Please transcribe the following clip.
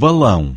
balão.